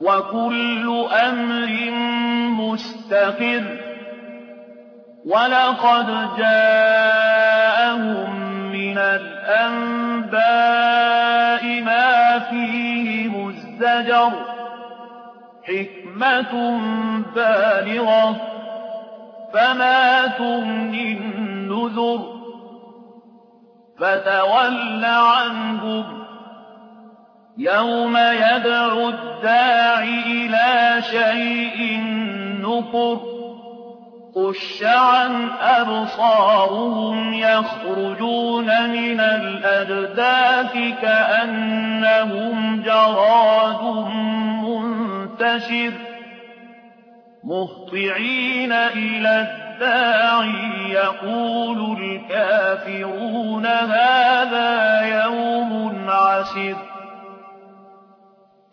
وكل أمر مستقر. ولقد جاءهم من الأنباء ما فيه مزدجر. حكمة بالغة. فما تغني النذر. فتول عنهم يوم يدعو الداع إلى شيء نكر خش عن أبصارهم يخرجون من الأجداث كأنهم جراد منتشر مهطعين إلى الداعي يقول الكافرون هذا يوم عسر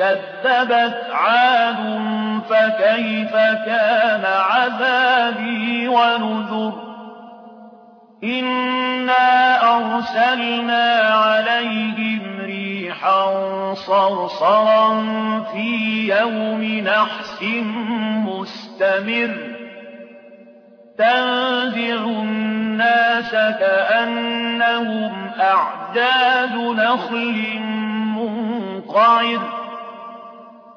كذبت عاد فكيف كان عذابي ونذر إنا أرسلنا عليهم ريحا صرصرا في يوم نحس مستمر تنزع الناس كأنهم أعجاز نخل منقعر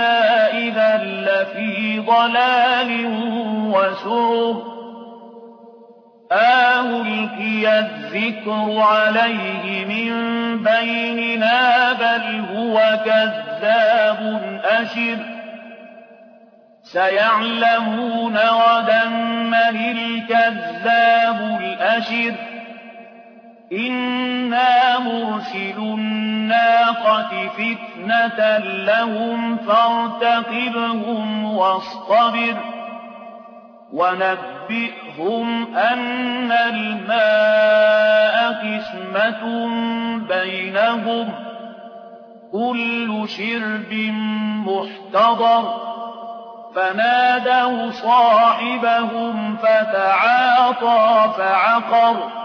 إذا لفي ضلال وسعر ألقي الذكر عليه من بيننا بل هو كذاب أشر سيعلمون غدا من الكذاب الأشر إنا مرسل الناقة فتنة لهم فارتقبهم واصطبر ونبئهم أن الماء قسمة بينهم كل شرب محتضر فنادوا صاحبهم فتعاطى فعقر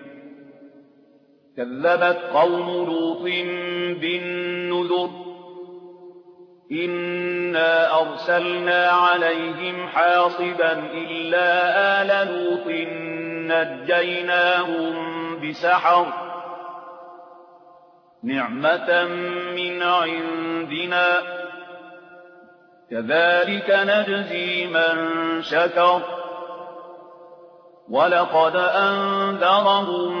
كَذَّبَتْ قَوْمُ لُوطٍ بِالنُّذُرِ إِنَّا أَرْسَلْنَا عَلَيْهِمْ حَاصِبًا إِلَّا آلَ لُوطٍ نَّجَّيْنَاهُم بِسَحَرٍ نِّعْمَةً مِّنْ عِندِنَا ۚ كَذَٰلِكَ نَجْزِي مَن شَكَرَ وَلَقَدْ أَنذَرَهُم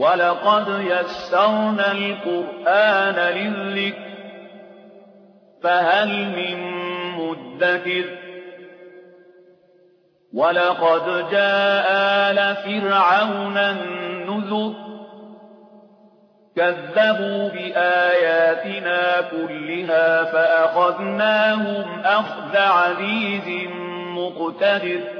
وَلَقَدْ يَسَّرْنَا الْقُرْآنَ لِلذِّكْرِ فَهَلْ مِن مُّدَّكِرٍ وَلَقَدْ جَاءَ آلَ فِرْعَوْنَ النُّذُرُ كَذَّبُوا بِآيَاتِنَا كُلِّهَا فَأَخَذْنَاهُمْ أَخْذَ عَزِيزٍ مُّقْتَدِرٍ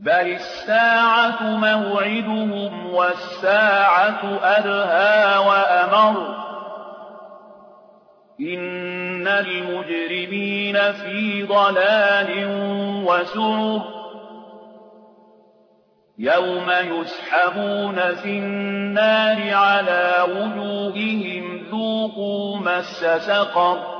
بَلِ السَّاعَةُ مَوْعِدُهُمْ وَالسَّاعَةُ أَدْهَىٰ وَأَمَرُّ إِنَّ الْمُجْرِمِينَ فِي ضَلَالٍ وَسُعُرٍ يَوْمَ يُسْحَبُونَ فِي النَّارِ عَلَىٰ وُجُوهِهِمْ ذُوقُوا مَسَّ سَقَرَ